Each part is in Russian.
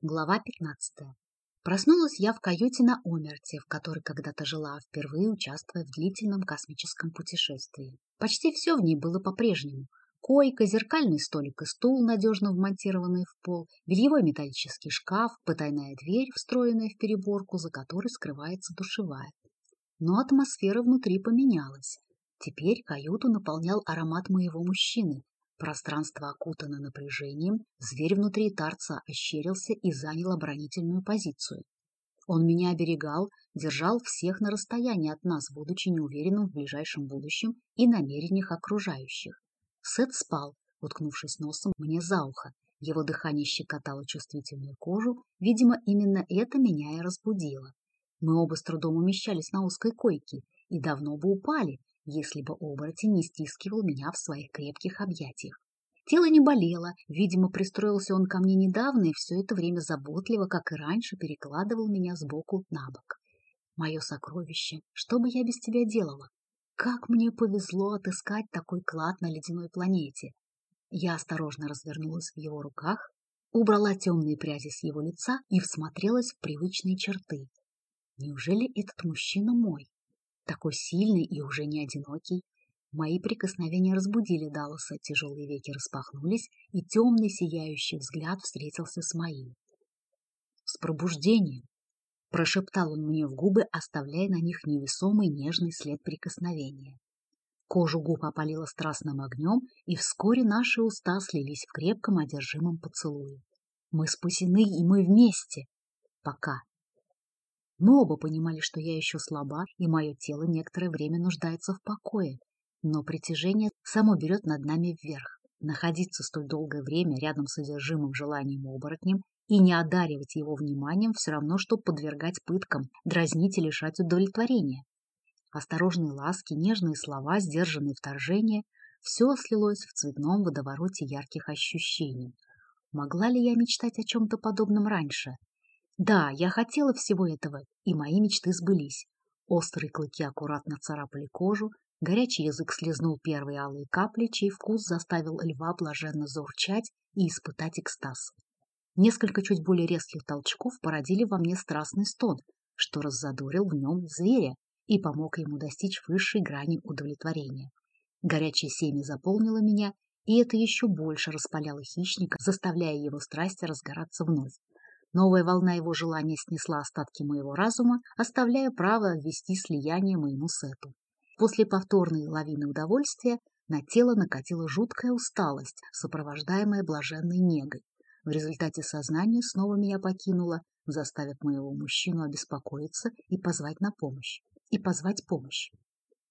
Глава 15. Проснулась я в каюте на Омерте, в которой когда-то жила, впервые участвуя в длительном космическом путешествии. Почти все в ней было по-прежнему. Койка, зеркальный столик и стул, надежно вмонтированные в пол, бельевой металлический шкаф, потайная дверь, встроенная в переборку, за которой скрывается душевая. Но атмосфера внутри поменялась. Теперь каюту наполнял аромат моего мужчины, Пространство окутано напряжением, зверь внутри торца ощерился и занял оборонительную позицию. Он меня оберегал, держал всех на расстоянии от нас, будучи неуверенным в ближайшем будущем и намерениях окружающих. Сет спал, уткнувшись носом мне за ухо. Его дыхание щекотало чувствительную кожу, видимо, именно это меня и разбудило. Мы оба с трудом умещались на узкой койке и давно бы упали, если бы оборотень не стискивал меня в своих крепких объятиях. Тело не болело, видимо, пристроился он ко мне недавно и все это время заботливо, как и раньше, перекладывал меня сбоку на бок. Мое сокровище, что бы я без тебя делала? Как мне повезло отыскать такой клад на ледяной планете. Я осторожно развернулась в его руках, убрала темные пряди с его лица и всмотрелась в привычные черты. Неужели этот мужчина мой? Такой сильный и уже не одинокий. Мои прикосновения разбудили Далласа, тяжелые веки распахнулись, и темный сияющий взгляд встретился с моим. «С пробуждением!» — прошептал он мне в губы, оставляя на них невесомый нежный след прикосновения. Кожу губ опалило страстным огнем, и вскоре наши уста слились в крепком одержимом поцелуе. Мы спасены, и мы вместе. Пока. Мы оба понимали, что я еще слаба, и мое тело некоторое время нуждается в покое. Но притяжение само берет над нами вверх. Находиться столь долгое время рядом с содержимым желанием оборотнем и не одаривать его вниманием все равно, что подвергать пыткам, дразнить и лишать удовлетворения. Осторожные ласки, нежные слова, сдержанные вторжения — все слилось в цветном водовороте ярких ощущений. Могла ли я мечтать о чем-то подобном раньше? Да, я хотела всего этого, и мои мечты сбылись. Острые клыки аккуратно царапали кожу, горячий язык слезнул первые алые капли, чей вкус заставил льва блаженно заурчать и испытать экстаз. Несколько чуть более резких толчков породили во мне страстный стон, что раззадорил в нем зверя и помог ему достичь высшей грани удовлетворения. Горячее семя заполнило меня, и это еще больше распаляло хищника, заставляя его страсти разгораться вновь. Новая волна его желания снесла остатки моего разума, оставляя право ввести слияние моему сету. После повторной лавины удовольствия на тело накатила жуткая усталость, сопровождаемая блаженной негой. В результате сознание снова меня покинуло, заставив моего мужчину обеспокоиться и позвать на помощь. И позвать помощь.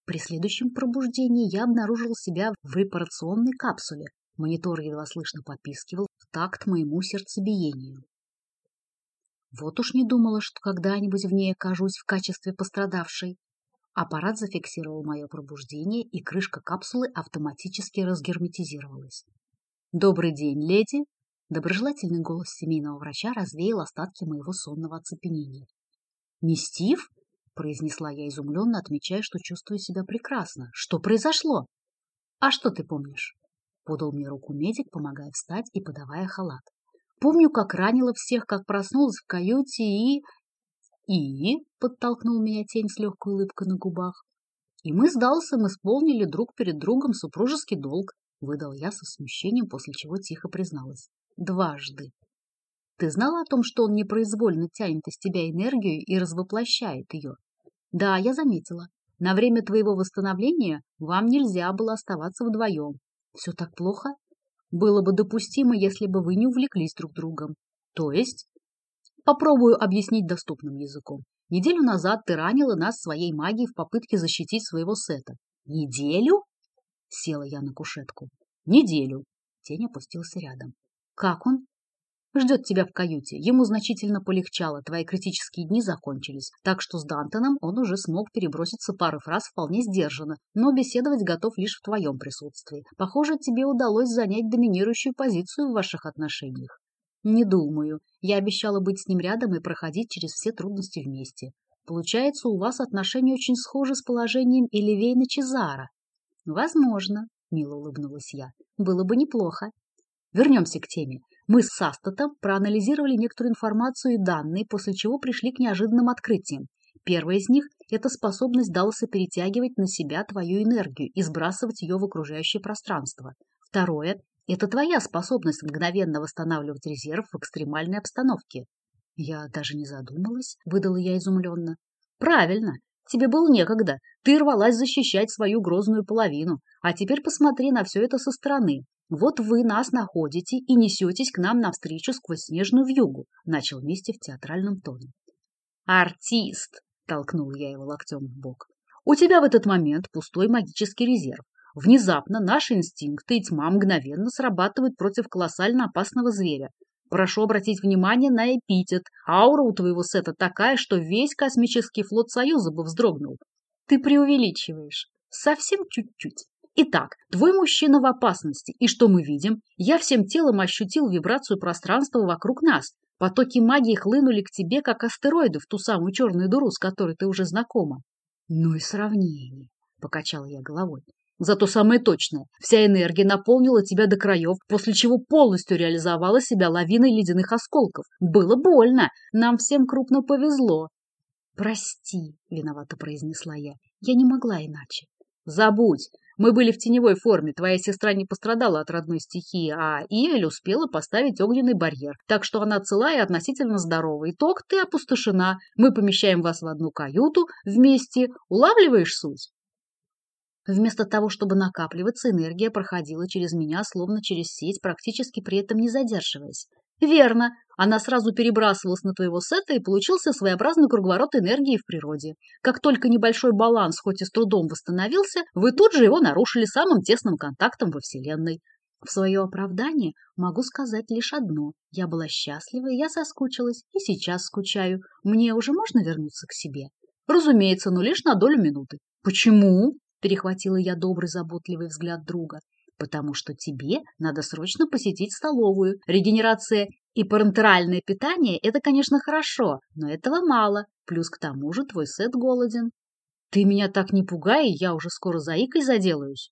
При следующем пробуждении я обнаружил себя в репарационной капсуле. Монитор едва слышно попискивал в такт моему сердцебиению. Вот уж не думала, что когда-нибудь в ней окажусь в качестве пострадавшей. Аппарат зафиксировал мое пробуждение, и крышка капсулы автоматически разгерметизировалась. «Добрый день, леди!» Доброжелательный голос семейного врача развеял остатки моего сонного оцепенения. «Не Стив?» — произнесла я изумленно, отмечая, что чувствую себя прекрасно. «Что произошло?» «А что ты помнишь?» — подал мне руку медик, помогая встать и подавая халат. Помню, как ранила всех, как проснулась в каюте и... И... — подтолкнул меня тень с легкой улыбкой на губах. И мы с Далсом исполнили друг перед другом супружеский долг, — выдал я со смущением, после чего тихо призналась. Дважды. Ты знала о том, что он непроизвольно тянет из тебя энергию и развоплощает ее? Да, я заметила. На время твоего восстановления вам нельзя было оставаться вдвоем. Все так плохо? Было бы допустимо, если бы вы не увлеклись друг другом. То есть? Попробую объяснить доступным языком. Неделю назад ты ранила нас своей магией в попытке защитить своего сета. Неделю? Села я на кушетку. Неделю. Тень опустился рядом. Как он? Ждет тебя в каюте. Ему значительно полегчало, твои критические дни закончились, так что с Дантоном он уже смог переброситься пару фраз вполне сдержанно, но беседовать готов лишь в твоем присутствии. Похоже, тебе удалось занять доминирующую позицию в ваших отношениях. Не думаю. Я обещала быть с ним рядом и проходить через все трудности вместе. Получается, у вас отношения очень схожи с положением Эливейна Чезара. Возможно, мило улыбнулась я. Было бы неплохо. Вернемся к теме. Мы с Састатом проанализировали некоторую информацию и данные, после чего пришли к неожиданным открытиям. Первое из них – это способность Далласа перетягивать на себя твою энергию и сбрасывать ее в окружающее пространство. Второе – это твоя способность мгновенно восстанавливать резерв в экстремальной обстановке. Я даже не задумалась, выдала я изумленно. Правильно, тебе было некогда. Ты рвалась защищать свою грозную половину. А теперь посмотри на все это со стороны. Вот вы нас находите и несетесь к нам навстречу сквозь снежную вьюгу, начал вместе в театральном тоне. Артист, толкнул я его локтем в бок. У тебя в этот момент пустой магический резерв. Внезапно наши инстинкты и тьма мгновенно срабатывают против колоссально опасного зверя. Прошу обратить внимание на эпитет. Аура у твоего сета такая, что весь космический флот Союза бы вздрогнул. Ты преувеличиваешь. Совсем чуть-чуть. Итак, твой мужчина в опасности, и что мы видим? Я всем телом ощутил вибрацию пространства вокруг нас. Потоки магии хлынули к тебе, как астероиды, в ту самую черную дыру, с которой ты уже знакома. Ну и сравнение, — покачала я головой. Зато самое точное, вся энергия наполнила тебя до краев, после чего полностью реализовала себя лавиной ледяных осколков. Было больно, нам всем крупно повезло. «Прости», — виновато произнесла я, — «я не могла иначе». «Забудь, мы были в теневой форме, твоя сестра не пострадала от родной стихии, а Ивель успела поставить огненный барьер, так что она цела и относительно здорова. Итог, ты опустошена, мы помещаем вас в одну каюту вместе. Улавливаешь суть? Вместо того, чтобы накапливаться, энергия проходила через меня, словно через сеть, практически при этом не задерживаясь. Верно, она сразу перебрасывалась на твоего сета и получился своеобразный круговорот энергии в природе. Как только небольшой баланс, хоть и с трудом восстановился, вы тут же его нарушили самым тесным контактом во Вселенной. В свое оправдание могу сказать лишь одно. Я была счастлива, я соскучилась, и сейчас скучаю. Мне уже можно вернуться к себе? Разумеется, но лишь на долю минуты. Почему? Перехватила я добрый, заботливый взгляд друга потому что тебе надо срочно посетить столовую. Регенерация и парентеральное питание – это, конечно, хорошо, но этого мало. Плюс к тому же твой сет голоден. Ты меня так не пугай, я уже скоро заикой заделаюсь.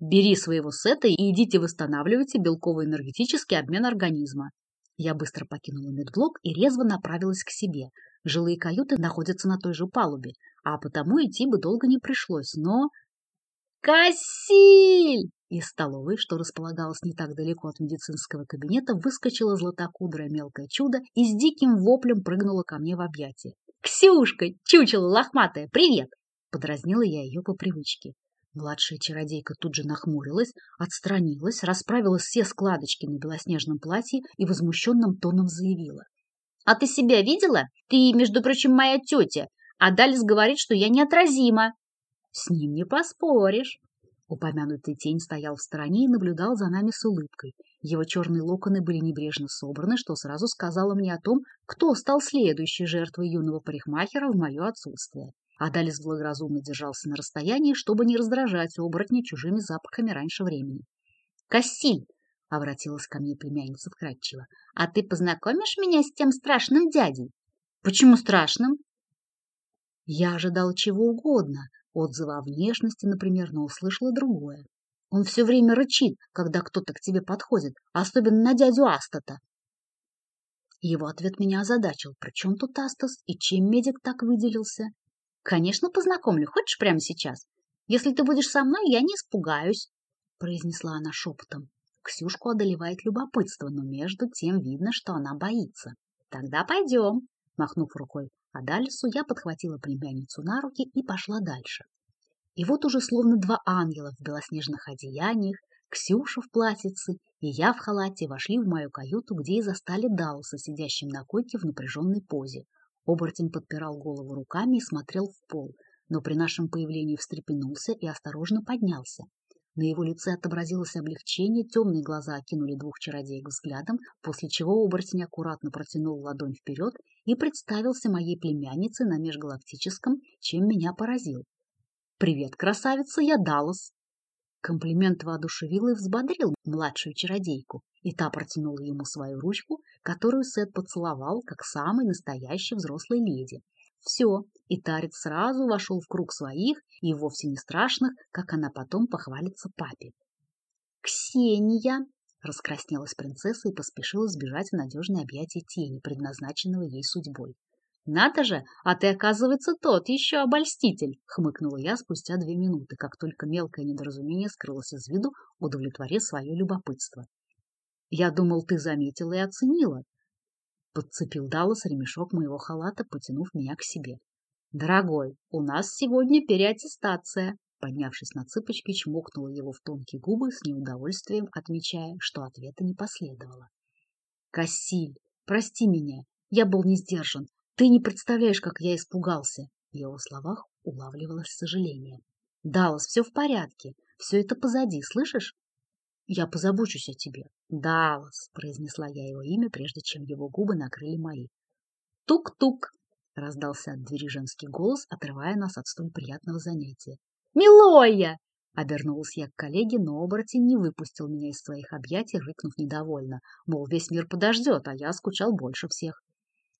Бери своего сета и идите восстанавливайте белково-энергетический обмен организма. Я быстро покинула медблок и резво направилась к себе. Жилые каюты находятся на той же палубе, а потому идти бы долго не пришлось, но... «Кассиль!» Из столовой, что располагалась не так далеко от медицинского кабинета, выскочила златокудрое мелкое чудо и с диким воплем прыгнула ко мне в объятия. «Ксюшка, чучело лохматое, привет!» Подразнила я ее по привычке. Младшая чародейка тут же нахмурилась, отстранилась, расправила все складочки на белоснежном платье и возмущенным тоном заявила. «А ты себя видела? Ты, между прочим, моя тетя, а Далис говорит, что я неотразима». «С ним не поспоришь», Упомянутый тень стоял в стороне и наблюдал за нами с улыбкой. Его черные локоны были небрежно собраны, что сразу сказало мне о том, кто стал следующей жертвой юного парикмахера в мое отсутствие. Адалис благоразумно держался на расстоянии, чтобы не раздражать оборотня чужими запахами раньше времени. «Кассиль!» — обратилась ко мне племянница вкратчиво. «А ты познакомишь меня с тем страшным дядей?» «Почему страшным?» Я ожидал чего угодно, отзыва о внешности, например, но услышала другое. Он все время рычит, когда кто-то к тебе подходит, особенно на дядю Астата. Его ответ меня озадачил. Причем тут Астас и чем медик так выделился? Конечно, познакомлю. Хочешь прямо сейчас? Если ты будешь со мной, я не испугаюсь, произнесла она шепотом. Ксюшку одолевает любопытство, но между тем видно, что она боится. Тогда пойдем, махнув рукой. А Дальсу я подхватила племянницу на руки и пошла дальше. И вот уже словно два ангела в белоснежных одеяниях, Ксюша в платьице и я в халате вошли в мою каюту, где и застали Дауса, сидящим на койке в напряженной позе. Оборотень подпирал голову руками и смотрел в пол, но при нашем появлении встрепенулся и осторожно поднялся. На его лице отобразилось облегчение, темные глаза окинули двух чародеек взглядом, после чего оборотень аккуратно протянул ладонь вперед и представился моей племяннице на межгалактическом, чем меня поразил. «Привет, красавица, я Даллас!» Комплимент воодушевил и взбодрил младшую чародейку, и та протянула ему свою ручку, которую Сет поцеловал, как самой настоящей взрослой леди. Все, и Тарец сразу вошел в круг своих и вовсе не страшных, как она потом похвалится папе. «Ксения!» Раскраснелась принцесса и поспешила сбежать в надежное объятие тени, предназначенного ей судьбой. «Надо же, а ты, оказывается, тот еще обольститель!» — хмыкнула я спустя две минуты, как только мелкое недоразумение скрылось из виду, удовлетворив свое любопытство. «Я думал, ты заметила и оценила!» Подцепил Даллас ремешок моего халата, потянув меня к себе. «Дорогой, у нас сегодня переаттестация!» Поднявшись на цыпочки, чмокнула его в тонкие губы с неудовольствием, отмечая, что ответа не последовало. «Кассиль, прости меня, я был не сдержан. Ты не представляешь, как я испугался!» В его словах улавливалось сожаление. «Даллас, все в порядке, все это позади, слышишь?» «Я позабочусь о тебе». «Даллас», — произнесла я его имя, прежде чем его губы накрыли мои. «Тук-тук», — раздался от двери женский голос, отрывая нас от столь приятного занятия. «Милоя!» Обернулась я к коллеге, но оборотень не выпустил меня из своих объятий, рыкнув недовольно. Мол, весь мир подождет, а я скучал больше всех.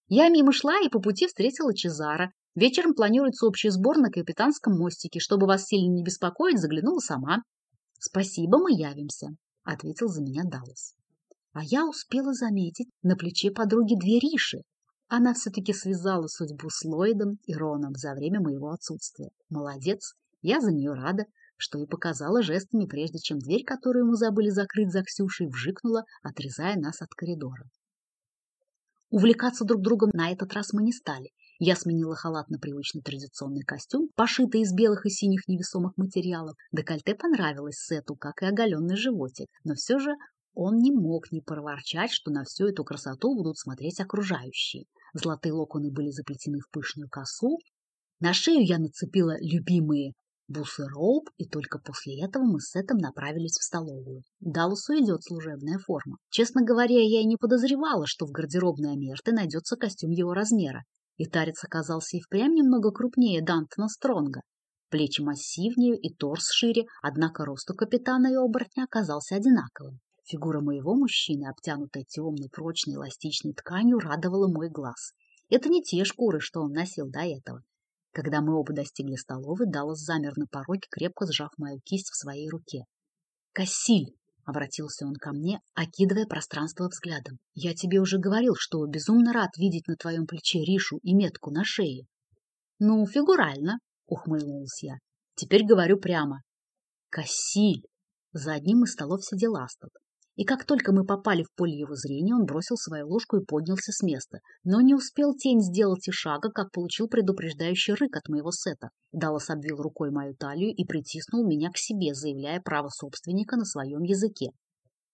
Я мимо шла и по пути встретила Чезара. Вечером планируется общий сбор на капитанском мостике. Чтобы вас сильно не беспокоить, заглянула сама. «Спасибо, мы явимся», — ответил за меня Даллас. А я успела заметить на плече подруги две риши. Она все-таки связала судьбу с Ллойдом и Роном за время моего отсутствия. Молодец, я за нее рада, что и показала жестами, прежде чем дверь, которую мы забыли закрыть за Ксюшей, вжикнула, отрезая нас от коридора. Увлекаться друг другом на этот раз мы не стали. Я сменила халат на привычный традиционный костюм, пошитый из белых и синих невесомых материалов. Декольте понравилось Сету, как и оголенный животик, но все же он не мог не проворчать, что на всю эту красоту будут смотреть окружающие. Золотые локоны были заплетены в пышную косу. На шею я нацепила любимые бусы Роуп, и только после этого мы с Сетом направились в столовую. Далласу идет служебная форма. Честно говоря, я и не подозревала, что в гардеробной Амерты найдется костюм его размера. И тарец оказался и впрямь немного крупнее Дантона Стронга. Плечи массивнее и торс шире, однако рост у капитана и оборотня оказался одинаковым. Фигура моего мужчины, обтянутая темной, прочной, эластичной тканью, радовала мой глаз. Это не те шкуры, что он носил до этого. Когда мы оба достигли столовой, Даллас замер на пороге, крепко сжав мою кисть в своей руке. «Кассиль!» — обратился он ко мне, окидывая пространство взглядом. «Я тебе уже говорил, что безумно рад видеть на твоем плече Ришу и метку на шее». «Ну, фигурально», — ухмыльнулась я. «Теперь говорю прямо. Кассиль!» За одним из столов сидел Астад. И как только мы попали в поле его зрения, он бросил свою ложку и поднялся с места. Но не успел тень сделать и шага, как получил предупреждающий рык от моего сета. Даллас обвил рукой мою талию и притиснул меня к себе, заявляя право собственника на своем языке.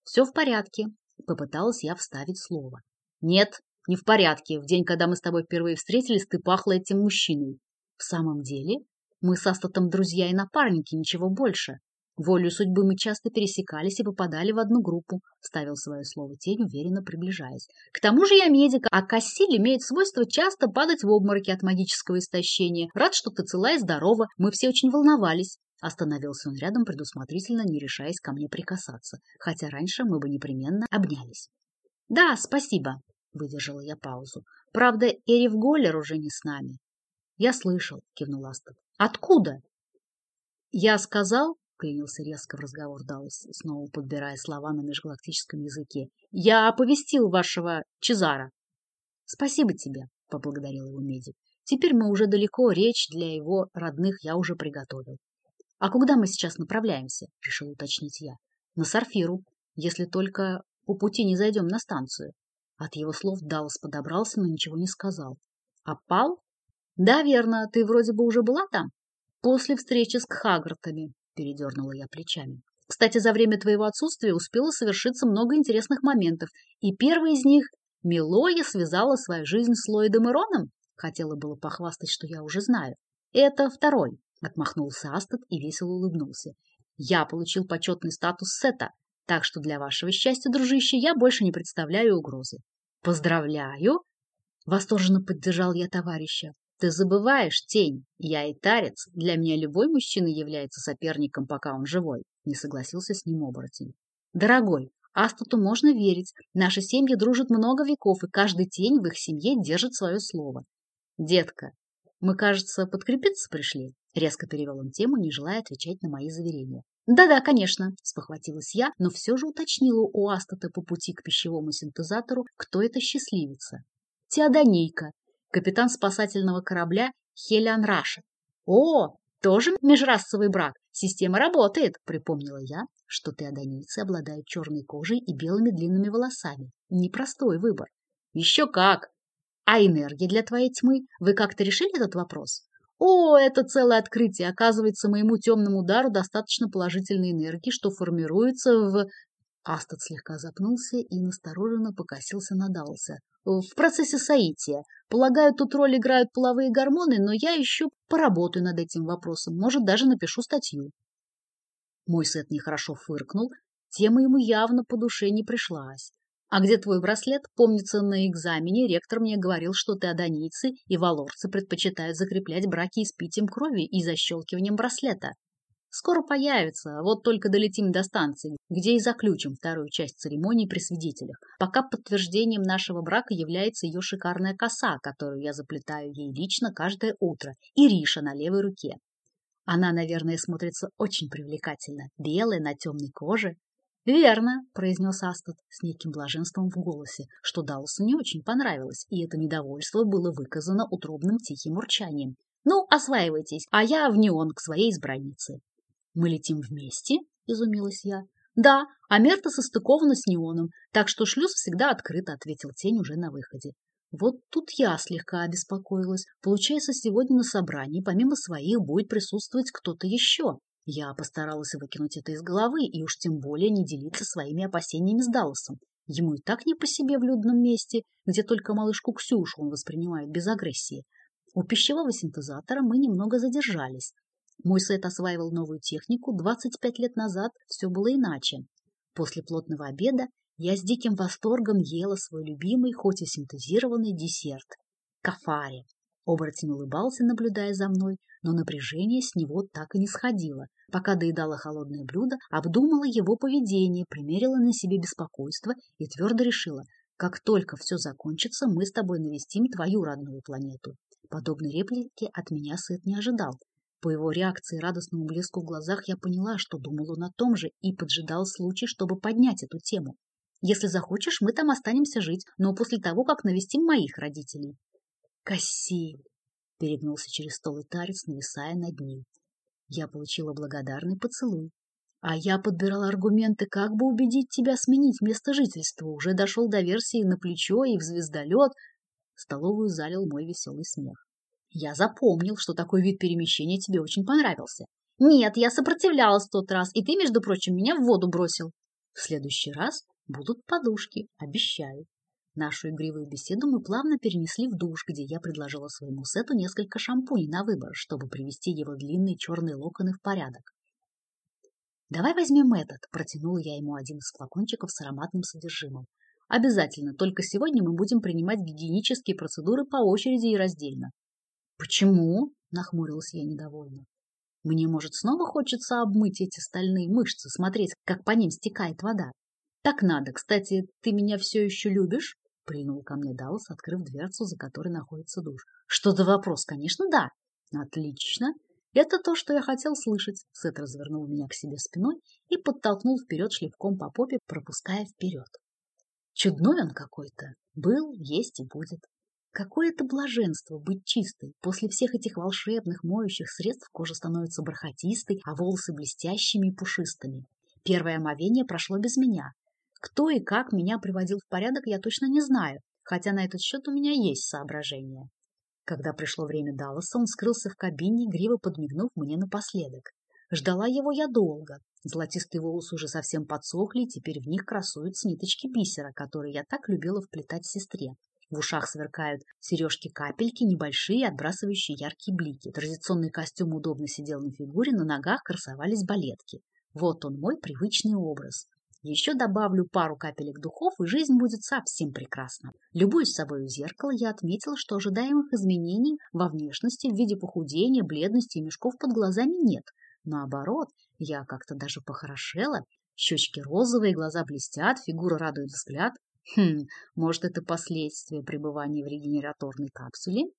«Все в порядке», — попыталась я вставить слово. «Нет, не в порядке. В день, когда мы с тобой впервые встретились, ты пахла этим мужчиной». «В самом деле? Мы с Астатом друзья и напарники, ничего больше». Волю судьбы мы часто пересекались и попадали в одну группу, ставил свое слово тень, уверенно приближаясь. К тому же я медик, а Кассиль имеет свойство часто падать в обмороки от магического истощения. Рад, что ты цела и здорова. Мы все очень волновались. Остановился он рядом, предусмотрительно не решаясь ко мне прикасаться, хотя раньше мы бы непременно обнялись. «Да, спасибо», — выдержала я паузу. «Правда, Эриф Голлер уже не с нами». «Я слышал», — кивнул Астад. «Откуда?» «Я сказал, Клянился резко в разговор Даллас, снова подбирая слова на межгалактическом языке. «Я оповестил вашего Чезара». «Спасибо тебе», — поблагодарил его медик. «Теперь мы уже далеко, речь для его родных я уже приготовил». «А куда мы сейчас направляемся?» — решил уточнить я. «На Сарфиру, если только по пути не зайдем на станцию». От его слов Даллас подобрался, но ничего не сказал. «А Пал?» «Да, верно, ты вроде бы уже была там?» «После встречи с Кхагартами. — передернула я плечами. «Кстати, за время твоего отсутствия успело совершиться много интересных моментов, и первый из них — Милоя связала свою жизнь с Ллойдом и Роном. Хотела было похвастать, что я уже знаю. Это второй, — отмахнулся Астад и весело улыбнулся. Я получил почетный статус Сета, так что для вашего счастья, дружище, я больше не представляю угрозы. Поздравляю! Восторженно поддержал я товарища. Ты забываешь, тень, я и тарец. Для меня любой мужчина является соперником, пока он живой. Не согласился с ним оборотень. Дорогой, Астуту можно верить. Наши семьи дружат много веков, и каждый тень в их семье держит свое слово. Детка, мы, кажется, подкрепиться пришли. Резко перевел он тему, не желая отвечать на мои заверения. Да-да, конечно, спохватилась я, но все же уточнила у Астата по пути к пищевому синтезатору, кто эта счастливица. Теодонейка, капитан спасательного корабля Хелиан Раша. О, тоже межрасовый брак. Система работает, припомнила я, что теодонийцы обладают черной кожей и белыми длинными волосами. Непростой выбор. Еще как! А энергия для твоей тьмы? Вы как-то решили этот вопрос? О, это целое открытие. Оказывается, моему темному удару достаточно положительной энергии, что формируется в... Астад слегка запнулся и настороженно покосился на Далса. В процессе соития. Полагаю, тут роль играют половые гормоны, но я еще поработаю над этим вопросом. Может, даже напишу статью. Мой Сет нехорошо фыркнул. Тема ему явно по душе не пришлась. А где твой браслет? Помнится, на экзамене ректор мне говорил, что теодонийцы и валорцы предпочитают закреплять браки испитием крови и защелкиванием браслета. Скоро появится, вот только долетим до станции, где и заключим вторую часть церемонии при свидетелях. Пока подтверждением нашего брака является ее шикарная коса, которую я заплетаю ей лично каждое утро, и Риша на левой руке. Она, наверное, смотрится очень привлекательно, белая на темной коже, «Верно», — произнес Астад с неким блаженством в голосе, что Даусу не очень понравилось, и это недовольство было выказано утробным тихим урчанием. «Ну, осваивайтесь, а я в неон к своей избраннице». «Мы летим вместе?» — изумилась я. «Да, а Мерта состыкована с неоном, так что шлюз всегда открыт», — ответил тень уже на выходе. Вот тут я слегка обеспокоилась. Получается, сегодня на собрании помимо своих будет присутствовать кто-то еще. Я постаралась выкинуть это из головы и уж тем более не делиться своими опасениями с Далласом. Ему и так не по себе в людном месте, где только малышку Ксюшу он воспринимает без агрессии. У пищевого синтезатора мы немного задержались. Мой сет осваивал новую технику, 25 лет назад все было иначе. После плотного обеда я с диким восторгом ела свой любимый, хоть и синтезированный десерт – кафари. Оборотень улыбался, наблюдая за мной, но напряжение с него так и не сходило. Пока доедала холодное блюдо, обдумала его поведение, примерила на себе беспокойство и твердо решила, как только все закончится, мы с тобой навестим твою родную планету. Подобной реплики от меня Сет не ожидал. По его реакции и радостному блеску в глазах я поняла, что думал он о том же и поджидал случай, чтобы поднять эту тему. Если захочешь, мы там останемся жить, но после того, как навестим моих родителей. Кассиль! перегнулся через стол и тарец, нависая над ним. Я получила благодарный поцелуй. А я подбирал аргументы, как бы убедить тебя сменить место жительства. Уже дошел до версии на плечо и в звездолет. Столовую залил мой веселый смех. Я запомнил, что такой вид перемещения тебе очень понравился. Нет, я сопротивлялась в тот раз, и ты, между прочим, меня в воду бросил. В следующий раз будут подушки, обещаю. Нашу игривую беседу мы плавно перенесли в душ, где я предложила своему сету несколько шампуней на выбор, чтобы привести его длинные черные локоны в порядок. «Давай возьмем этот», – протянула я ему один из флакончиков с ароматным содержимым. «Обязательно, только сегодня мы будем принимать гигиенические процедуры по очереди и раздельно». «Почему?» – нахмурилась я недовольно. «Мне, может, снова хочется обмыть эти стальные мышцы, смотреть, как по ним стекает вода?» «Так надо. Кстати, ты меня все еще любишь?» Прильнул ко мне Даллас, открыв дверцу, за которой находится душ. Что за вопрос? Конечно, да. Отлично. Это то, что я хотел слышать. Сет развернул меня к себе спиной и подтолкнул вперед шлепком по попе, пропуская вперед. Чудной он какой-то. Был, есть и будет. Какое это блаженство быть чистой. После всех этих волшебных моющих средств кожа становится бархатистой, а волосы блестящими и пушистыми. Первое омовение прошло без меня, кто и как меня приводил в порядок, я точно не знаю, хотя на этот счет у меня есть соображения. Когда пришло время Далласа, он скрылся в кабине, гриво подмигнув мне напоследок. Ждала его я долго. Золотистые волосы уже совсем подсохли, и теперь в них красуются ниточки бисера, которые я так любила вплетать сестре. В ушах сверкают сережки-капельки, небольшие, отбрасывающие яркие блики. Традиционный костюм удобно сидел на фигуре, на ногах красовались балетки. Вот он, мой привычный образ. Еще добавлю пару капелек духов, и жизнь будет совсем прекрасна. Любуясь собой в зеркало, я отметила, что ожидаемых изменений во внешности в виде похудения, бледности и мешков под глазами нет. Наоборот, я как-то даже похорошела. Щечки розовые, глаза блестят, фигура радует взгляд. Хм, может, это последствия пребывания в регенераторной капсуле?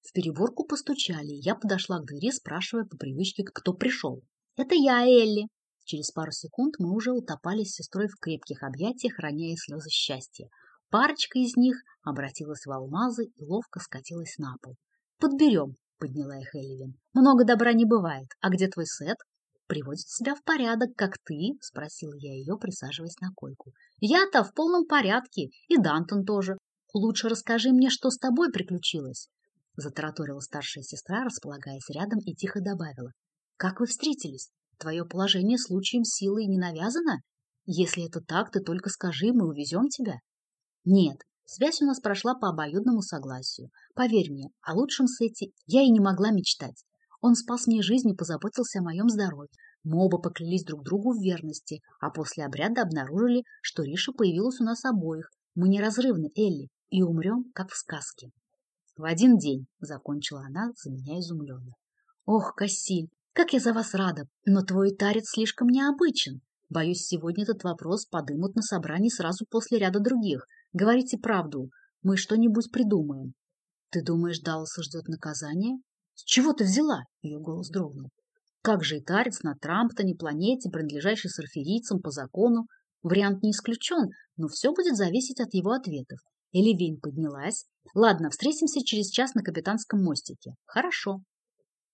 В переборку постучали, я подошла к двери, спрашивая по привычке, кто пришел. «Это я, Элли», Через пару секунд мы уже утопали с сестрой в крепких объятиях, роняя слезы счастья. Парочка из них обратилась в алмазы и ловко скатилась на пол. «Подберем», — подняла их Элливин. «Много добра не бывает. А где твой сет?» «Приводит себя в порядок, как ты?» — спросила я ее, присаживаясь на койку. «Я-то в полном порядке, и Дантон тоже. Лучше расскажи мне, что с тобой приключилось?» Затараторила старшая сестра, располагаясь рядом, и тихо добавила. «Как вы встретились? Твое положение случаем силы не навязано? Если это так, ты только скажи, мы увезем тебя». «Нет, связь у нас прошла по обоюдному согласию. Поверь мне, о лучшем сете я и не могла мечтать. Он спас мне жизнь и позаботился о моем здоровье. Мы оба поклялись друг другу в верности, а после обряда обнаружили, что Риша появилась у нас обоих. Мы неразрывны, Элли, и умрем, как в сказке. В один день, — закончила она, за меня изумленно. Ох, Кассиль, как я за вас рада, но твой тарец слишком необычен. Боюсь, сегодня этот вопрос подымут на собрании сразу после ряда других. Говорите правду, мы что-нибудь придумаем. Ты думаешь, Далласа ждет наказание? С чего ты взяла? Ее голос дрогнул. Как же и тарец на Трамптоне, планете, принадлежащей сарферийцам по закону? Вариант не исключен, но все будет зависеть от его ответов. Эливейн поднялась. Ладно, встретимся через час на капитанском мостике. Хорошо.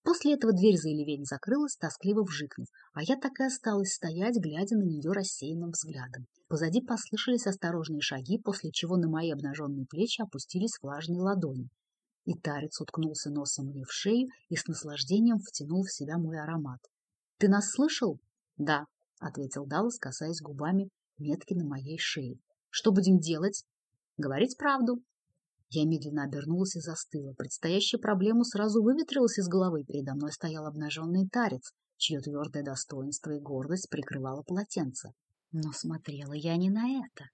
После этого дверь за Эливейн закрылась, тоскливо вжикнув, а я так и осталась стоять, глядя на нее рассеянным взглядом. Позади послышались осторожные шаги, после чего на мои обнаженные плечи опустились влажные ладони. И тарец уткнулся носом мне в шею и с наслаждением втянул в себя мой аромат. — Ты нас слышал? — Да, — ответил Даллас, касаясь губами метки на моей шее. — Что будем делать? Говорить правду. Я медленно обернулась и застыла. Предстоящая проблема сразу выветрилась из головы. Передо мной стоял обнаженный тарец, чье твердое достоинство и гордость прикрывало полотенце. Но смотрела я не на это.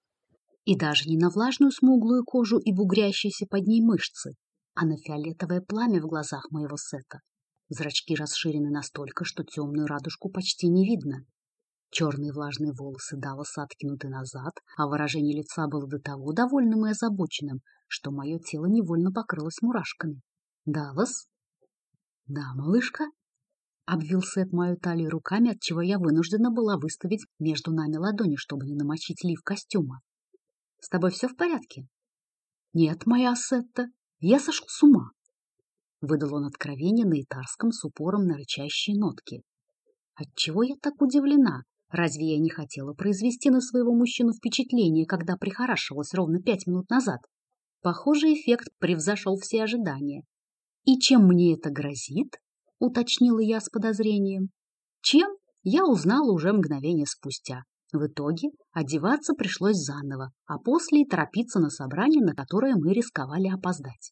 И даже не на влажную смуглую кожу и бугрящиеся под ней мышцы, а на фиолетовое пламя в глазах моего сета. Зрачки расширены настолько, что темную радужку почти не видно. Черные влажные волосы Далласа откинуты назад, а выражение лица было до того довольным и озабоченным, что мое тело невольно покрылось мурашками. «Даллас?» «Да, малышка?» Обвил Сет мою талию руками, отчего я вынуждена была выставить между нами ладони, чтобы не намочить лиф костюма. «С тобой все в порядке?» «Нет, моя Сетта, я сошел с ума!» Выдал он откровение на итарском с упором на рычащие нотки. Отчего я так удивлена? Разве я не хотела произвести на своего мужчину впечатление, когда прихорашивалась ровно пять минут назад? Похоже, эффект превзошел все ожидания. «И чем мне это грозит?» — уточнила я с подозрением. «Чем?» я узнала уже мгновение спустя. В итоге одеваться пришлось заново, а после и торопиться на собрание, на которое мы рисковали опоздать.